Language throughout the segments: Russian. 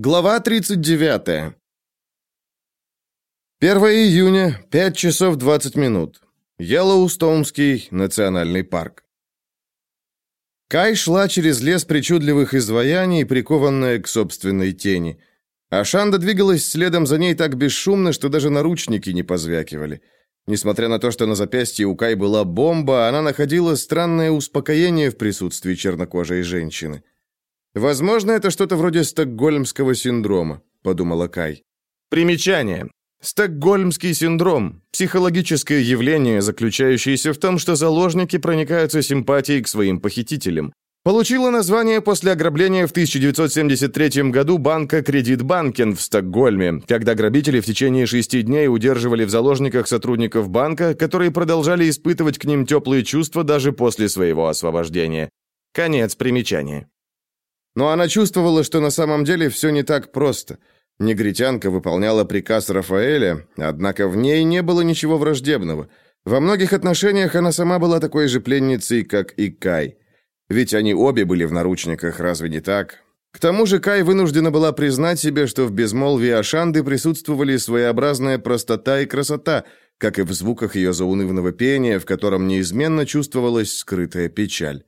Глава 39. 1 июня, 5 часов 20 минут. Йеллоустоунский национальный парк. Кай шла через лес причудливых изваяний, прикованная к собственной тени. Ашанда двигалась следом за ней так бесшумно, что даже наручники не позвякивали. Несмотря на то, что на запястье у Кай была бомба, она находила странное успокоение в присутствии чернокожей женщины. Возможно, это что-то вроде стокгольмского синдрома, подумала Кай. Примечание. Стокгольмский синдром – психологическое явление, заключающееся в том, что заложники проникаются симпатией к своим похитителям. Получило название после ограбления в 1973 году банка Кредитбанкен в Стокгольме, когда грабители в течение шести дней удерживали в заложниках сотрудников банка, которые продолжали испытывать к ним теплые чувства даже после своего освобождения. Конец примечания. Но она чувствовала, что на самом деле все не так просто. Негритянка выполняла приказ Рафаэля, однако в ней не было ничего враждебного. Во многих отношениях она сама была такой же пленницей, как и Кай. Ведь они обе были в наручниках, разве не так? К тому же Кай вынуждена была признать себе, что в безмолвии Ашанды присутствовали своеобразная простота и красота, как и в звуках ее заунывного пения, в котором неизменно чувствовалась скрытая печаль.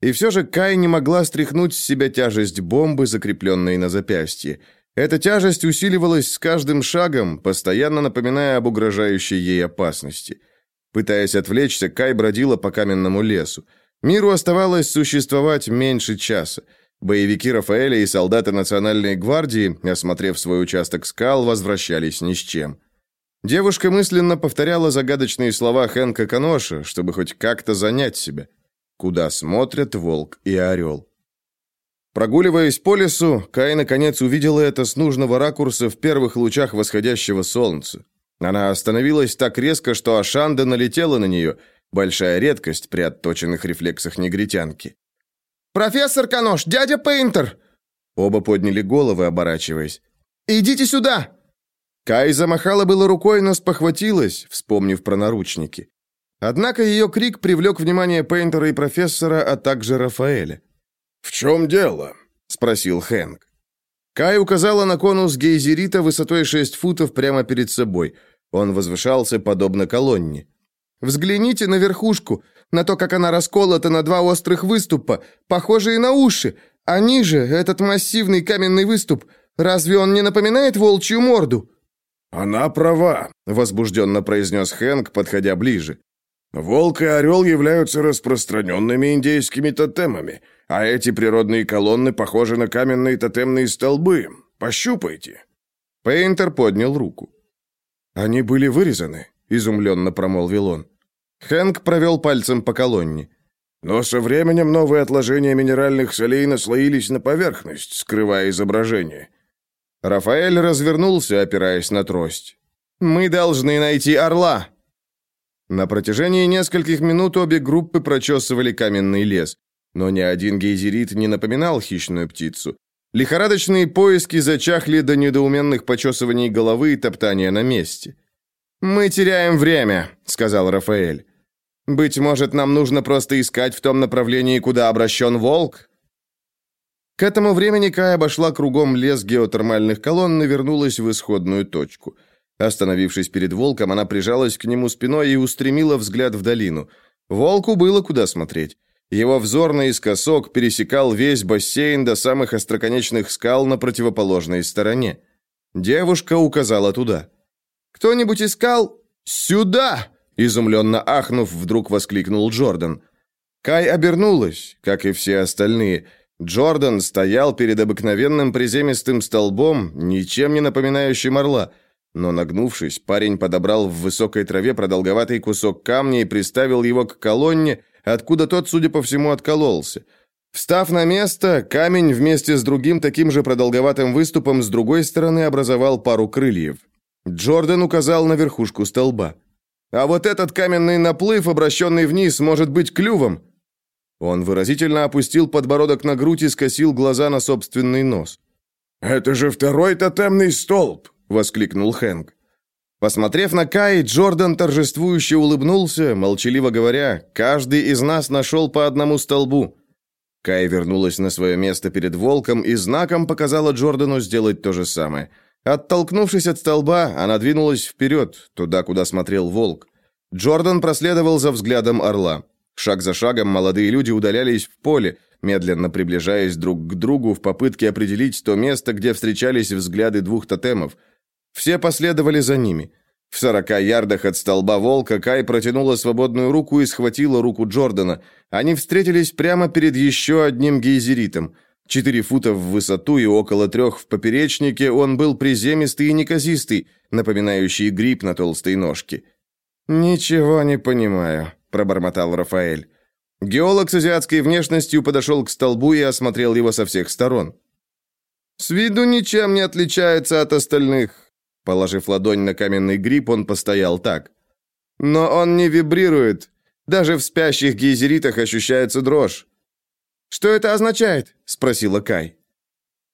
И все же Кай не могла стряхнуть с себя тяжесть бомбы, закрепленной на запястье. Эта тяжесть усиливалась с каждым шагом, постоянно напоминая об угрожающей ей опасности. Пытаясь отвлечься, Кай бродила по каменному лесу. Миру оставалось существовать меньше часа. Боевики Рафаэля и солдаты Национальной гвардии, осмотрев свой участок скал, возвращались ни с чем. Девушка мысленно повторяла загадочные слова Хэнка Каноша, чтобы хоть как-то занять себя куда смотрят волк и орел. Прогуливаясь по лесу, Кай наконец увидела это с нужного ракурса в первых лучах восходящего солнца. Она остановилась так резко, что Ашанда налетела на нее, большая редкость при отточенных рефлексах негритянки. «Профессор Канош, дядя Пейнтер!» Оба подняли головы, оборачиваясь. «Идите сюда!» Кай замахала было рукой, но спохватилась, вспомнив про наручники. Однако ее крик привлек внимание Пейнтера и профессора, а также Рафаэля. «В чем дело?» — спросил Хэнк. Кай указала на конус гейзерита высотой 6 футов прямо перед собой. Он возвышался подобно колонне. «Взгляните на верхушку, на то, как она расколота на два острых выступа, похожие на уши. А ниже этот массивный каменный выступ. Разве он не напоминает волчью морду?» «Она права», — возбужденно произнес Хэнк, подходя ближе. Волк и орел являются распространенными индейскими тотемами, а эти природные колонны похожи на каменные тотемные столбы. Пощупайте». Пейнтер поднял руку. «Они были вырезаны», — изумленно промолвил он. Хэнк провел пальцем по колонне. «Но со временем новые отложения минеральных солей наслоились на поверхность, скрывая изображение». Рафаэль развернулся, опираясь на трость. «Мы должны найти орла», на протяжении нескольких минут обе группы прочесывали каменный лес, но ни один гейзерит не напоминал хищную птицу. Лихорадочные поиски зачахли до недоуменных почесываний головы и топтания на месте. «Мы теряем время», — сказал Рафаэль. «Быть может, нам нужно просто искать в том направлении, куда обращен волк?» К этому времени Кай обошла кругом лес геотермальных колонн и вернулась в исходную точку — Остановившись перед волком, она прижалась к нему спиной и устремила взгляд в долину. Волку было куда смотреть. Его взор наискосок пересекал весь бассейн до самых остроконечных скал на противоположной стороне. Девушка указала туда. «Кто-нибудь искал?» «Сюда!» Изумленно ахнув, вдруг воскликнул Джордан. Кай обернулась, как и все остальные. Джордан стоял перед обыкновенным приземистым столбом, ничем не напоминающим орла – но, нагнувшись, парень подобрал в высокой траве продолговатый кусок камня и приставил его к колонне, откуда тот, судя по всему, откололся. Встав на место, камень вместе с другим таким же продолговатым выступом с другой стороны образовал пару крыльев. Джордан указал на верхушку столба. «А вот этот каменный наплыв, обращенный вниз, может быть клювом!» Он выразительно опустил подбородок на грудь и скосил глаза на собственный нос. «Это же второй тотемный столб!» — воскликнул Хэнк. Посмотрев на Кай, Джордан торжествующе улыбнулся, молчаливо говоря, «Каждый из нас нашел по одному столбу». Кай вернулась на свое место перед волком и знаком показала Джордану сделать то же самое. Оттолкнувшись от столба, она двинулась вперед, туда, куда смотрел волк. Джордан проследовал за взглядом орла. Шаг за шагом молодые люди удалялись в поле, медленно приближаясь друг к другу в попытке определить то место, где встречались взгляды двух тотемов. Все последовали за ними. В сорока ярдах от столба волка Кай протянула свободную руку и схватила руку Джордана. Они встретились прямо перед еще одним гейзеритом. Четыре фута в высоту и около трех в поперечнике он был приземистый и неказистый, напоминающий гриб на толстой ножке. «Ничего не понимаю», — пробормотал Рафаэль. Геолог с азиатской внешностью подошел к столбу и осмотрел его со всех сторон. «С виду ничем не отличается от остальных», Положив ладонь на каменный гриб, он постоял так. Но он не вибрирует. Даже в спящих гейзеритах ощущается дрожь. «Что это означает?» – спросила Кай.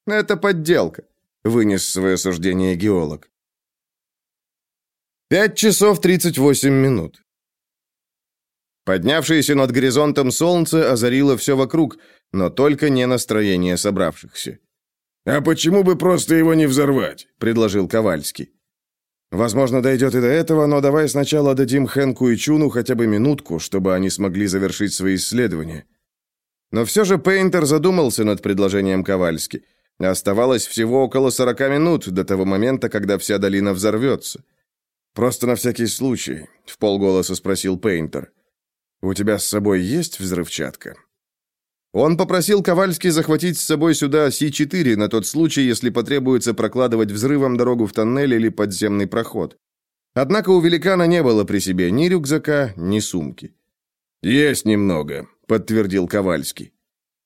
«Это подделка», – вынес свое суждение геолог. Пять часов тридцать восемь минут. Поднявшееся над горизонтом солнце озарило все вокруг, но только не настроение собравшихся. «А почему бы просто его не взорвать?» – предложил Ковальский. «Возможно, дойдет и до этого, но давай сначала дадим Хэнку и Чуну хотя бы минутку, чтобы они смогли завершить свои исследования». Но все же Пейнтер задумался над предложением Ковальски. Оставалось всего около 40 минут до того момента, когда вся долина взорвется. «Просто на всякий случай», — в полголоса спросил Пейнтер. «У тебя с собой есть взрывчатка?» Он попросил Ковальский захватить с собой сюда Си-4 на тот случай, если потребуется прокладывать взрывом дорогу в тоннель или подземный проход. Однако у великана не было при себе ни рюкзака, ни сумки. «Есть немного», — подтвердил Ковальский.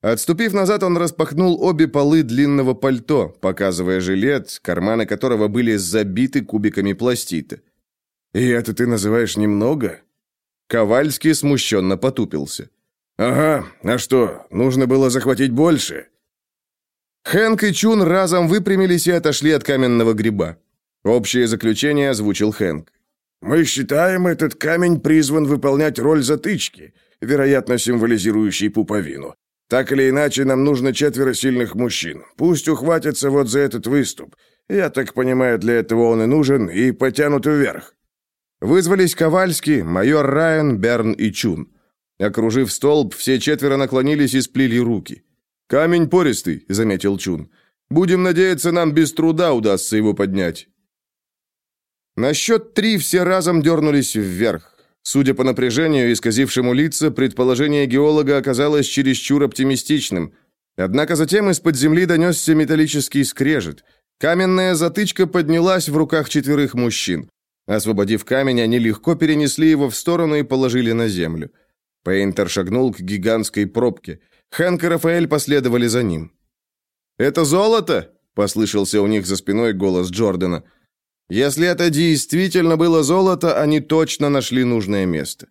Отступив назад, он распахнул обе полы длинного пальто, показывая жилет, карманы которого были забиты кубиками пластита. «И это ты называешь немного?» Ковальский смущенно потупился. «Ага, а что, нужно было захватить больше?» Хэнк и Чун разом выпрямились и отошли от каменного гриба. Общее заключение озвучил Хэнк. «Мы считаем, этот камень призван выполнять роль затычки, вероятно, символизирующей пуповину. Так или иначе, нам нужно четверо сильных мужчин. Пусть ухватятся вот за этот выступ. Я так понимаю, для этого он и нужен, и потянут вверх». Вызвались Ковальский, майор Райан, Берн и Чун. Окружив столб, все четверо наклонились и сплели руки. «Камень пористый», — заметил Чун. «Будем надеяться, нам без труда удастся его поднять». На счет три все разом дернулись вверх. Судя по напряжению, исказившему лица, предположение геолога оказалось чересчур оптимистичным. Однако затем из-под земли донесся металлический скрежет. Каменная затычка поднялась в руках четверых мужчин. Освободив камень, они легко перенесли его в сторону и положили на землю. Пейнтер шагнул к гигантской пробке. Хэнк и Рафаэль последовали за ним. «Это золото?» – послышался у них за спиной голос Джордана. «Если это действительно было золото, они точно нашли нужное место».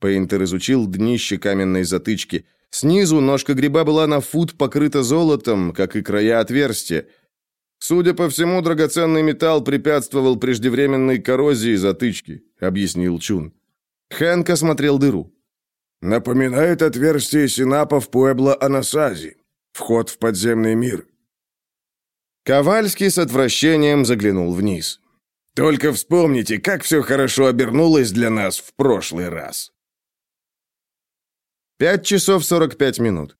Пейнтер изучил днище каменной затычки. Снизу ножка гриба была на фут покрыта золотом, как и края отверстия. «Судя по всему, драгоценный металл препятствовал преждевременной коррозии затычки», — объяснил Чун. Хэнк осмотрел дыру. Напоминает отверстие синапов Пуэбло-Анасази. Вход в подземный мир. Ковальский с отвращением заглянул вниз. Только вспомните, как все хорошо обернулось для нас в прошлый раз. Пять часов сорок пять минут.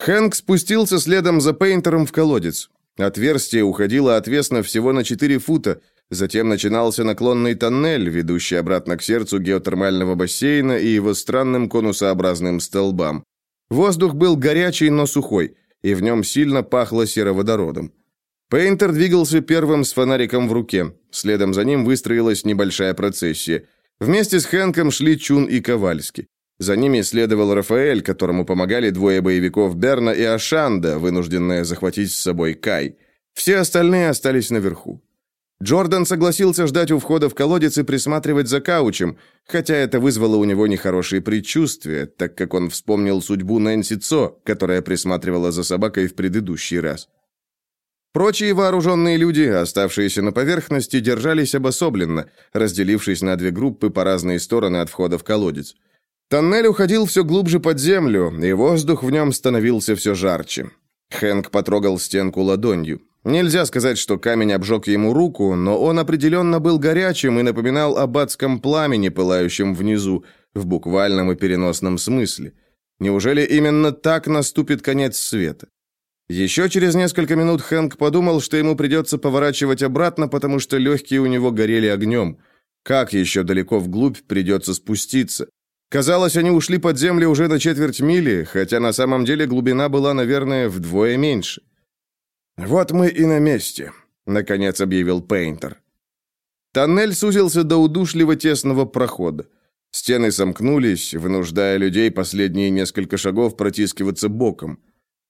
Хэнк спустился следом за Пейнтером в колодец. Отверстие уходило отвесно всего на четыре фута, Затем начинался наклонный тоннель, ведущий обратно к сердцу геотермального бассейна и его странным конусообразным столбам. Воздух был горячий, но сухой, и в нем сильно пахло сероводородом. Пейнтер двигался первым с фонариком в руке. Следом за ним выстроилась небольшая процессия. Вместе с Хэнком шли Чун и Ковальски. За ними следовал Рафаэль, которому помогали двое боевиков Берна и Ашанда, вынужденная захватить с собой Кай. Все остальные остались наверху. Джордан согласился ждать у входа в колодец и присматривать за каучем, хотя это вызвало у него нехорошие предчувствия, так как он вспомнил судьбу Нэнси Цо, которая присматривала за собакой в предыдущий раз. Прочие вооруженные люди, оставшиеся на поверхности, держались обособленно, разделившись на две группы по разные стороны от входа в колодец. Тоннель уходил все глубже под землю, и воздух в нем становился все жарче. Хэнк потрогал стенку ладонью. Нельзя сказать, что камень обжег ему руку, но он определенно был горячим и напоминал об адском пламени, пылающем внизу, в буквальном и переносном смысле. Неужели именно так наступит конец света? Еще через несколько минут Хэнк подумал, что ему придется поворачивать обратно, потому что легкие у него горели огнем. Как еще далеко вглубь придется спуститься? Казалось, они ушли под землю уже на четверть мили, хотя на самом деле глубина была, наверное, вдвое меньше. «Вот мы и на месте», — наконец объявил Пейнтер. Тоннель сузился до удушливо тесного прохода. Стены сомкнулись, вынуждая людей последние несколько шагов протискиваться боком.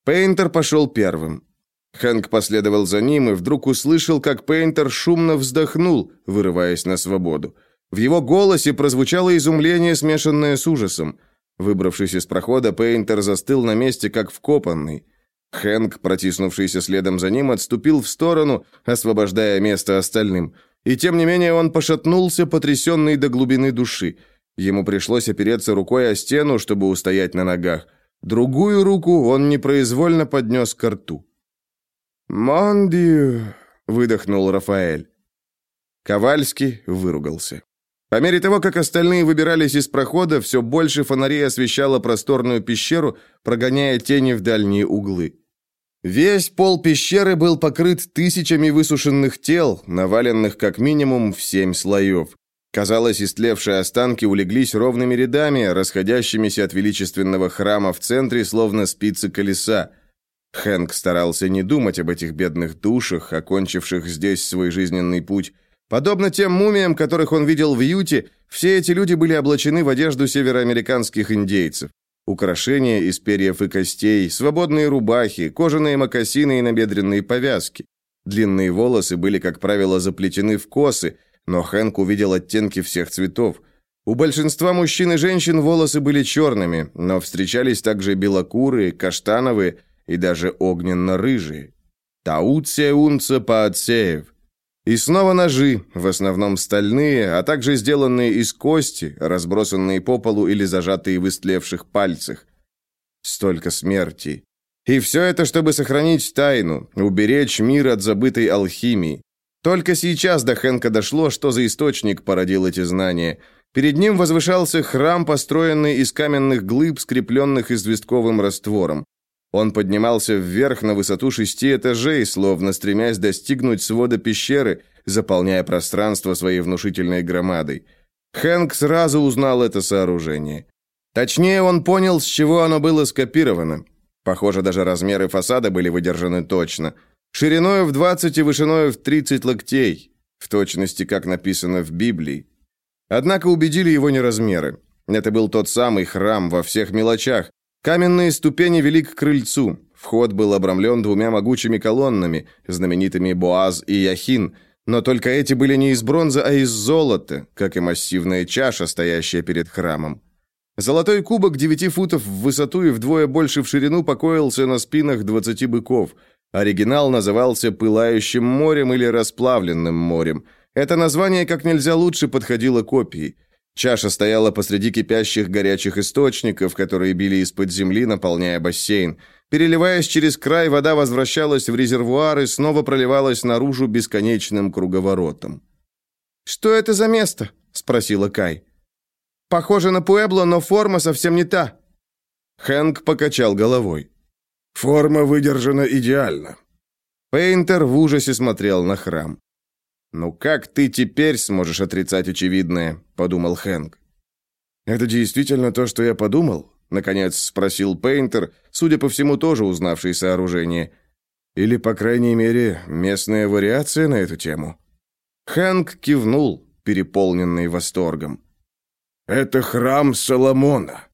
Пейнтер пошел первым. Хэнк последовал за ним и вдруг услышал, как Пейнтер шумно вздохнул, вырываясь на свободу. В его голосе прозвучало изумление, смешанное с ужасом. Выбравшись из прохода, Пейнтер застыл на месте, как вкопанный. Хэнк, протиснувшийся следом за ним, отступил в сторону, освобождая место остальным. И тем не менее он пошатнулся, потрясенный до глубины души. Ему пришлось опереться рукой о стену, чтобы устоять на ногах. Другую руку он непроизвольно поднес к рту. «Мондию!» — выдохнул Рафаэль. Ковальский выругался. По мере того, как остальные выбирались из прохода, все больше фонарей освещало просторную пещеру, прогоняя тени в дальние углы. Весь пол пещеры был покрыт тысячами высушенных тел, наваленных как минимум в семь слоев. Казалось, истлевшие останки улеглись ровными рядами, расходящимися от величественного храма в центре, словно спицы колеса. Хэнк старался не думать об этих бедных душах, окончивших здесь свой жизненный путь, Подобно тем мумиям, которых он видел в Юте, все эти люди были облачены в одежду североамериканских индейцев. Украшения из перьев и костей, свободные рубахи, кожаные мокасины и набедренные повязки. Длинные волосы были, как правило, заплетены в косы, но Хэнк увидел оттенки всех цветов. У большинства мужчин и женщин волосы были черными, но встречались также белокурые, каштановые и даже огненно-рыжие. Тауция унца паатсеев – и снова ножи, в основном стальные, а также сделанные из кости, разбросанные по полу или зажатые в истлевших пальцах. Столько смерти. И все это, чтобы сохранить тайну, уберечь мир от забытой алхимии. Только сейчас до Хенка дошло, что за источник породил эти знания. Перед ним возвышался храм, построенный из каменных глыб, скрепленных известковым раствором. Он поднимался вверх на высоту шести этажей, словно стремясь достигнуть свода пещеры, заполняя пространство своей внушительной громадой. Хэнк сразу узнал это сооружение. Точнее, он понял, с чего оно было скопировано. Похоже, даже размеры фасада были выдержаны точно. Шириной в 20 и вышиной в 30 локтей, в точности, как написано в Библии. Однако убедили его не размеры. Это был тот самый храм во всех мелочах, Каменные ступени вели к крыльцу. Вход был обрамлен двумя могучими колоннами, знаменитыми Боаз и Яхин, но только эти были не из бронзы, а из золота, как и массивная чаша, стоящая перед храмом. Золотой кубок девяти футов в высоту и вдвое больше в ширину покоился на спинах двадцати быков. Оригинал назывался «Пылающим морем» или «Расплавленным морем». Это название как нельзя лучше подходило копии – Чаша стояла посреди кипящих горячих источников, которые били из-под земли, наполняя бассейн. Переливаясь через край, вода возвращалась в резервуар и снова проливалась наружу бесконечным круговоротом. «Что это за место?» – спросила Кай. «Похоже на Пуэбло, но форма совсем не та». Хэнк покачал головой. «Форма выдержана идеально». Пейнтер в ужасе смотрел на храм. «Ну как ты теперь сможешь отрицать очевидное?» – подумал Хэнк. «Это действительно то, что я подумал?» – наконец спросил Пейнтер, судя по всему, тоже узнавший сооружение. «Или, по крайней мере, местная вариация на эту тему?» Хэнк кивнул, переполненный восторгом. «Это храм Соломона»,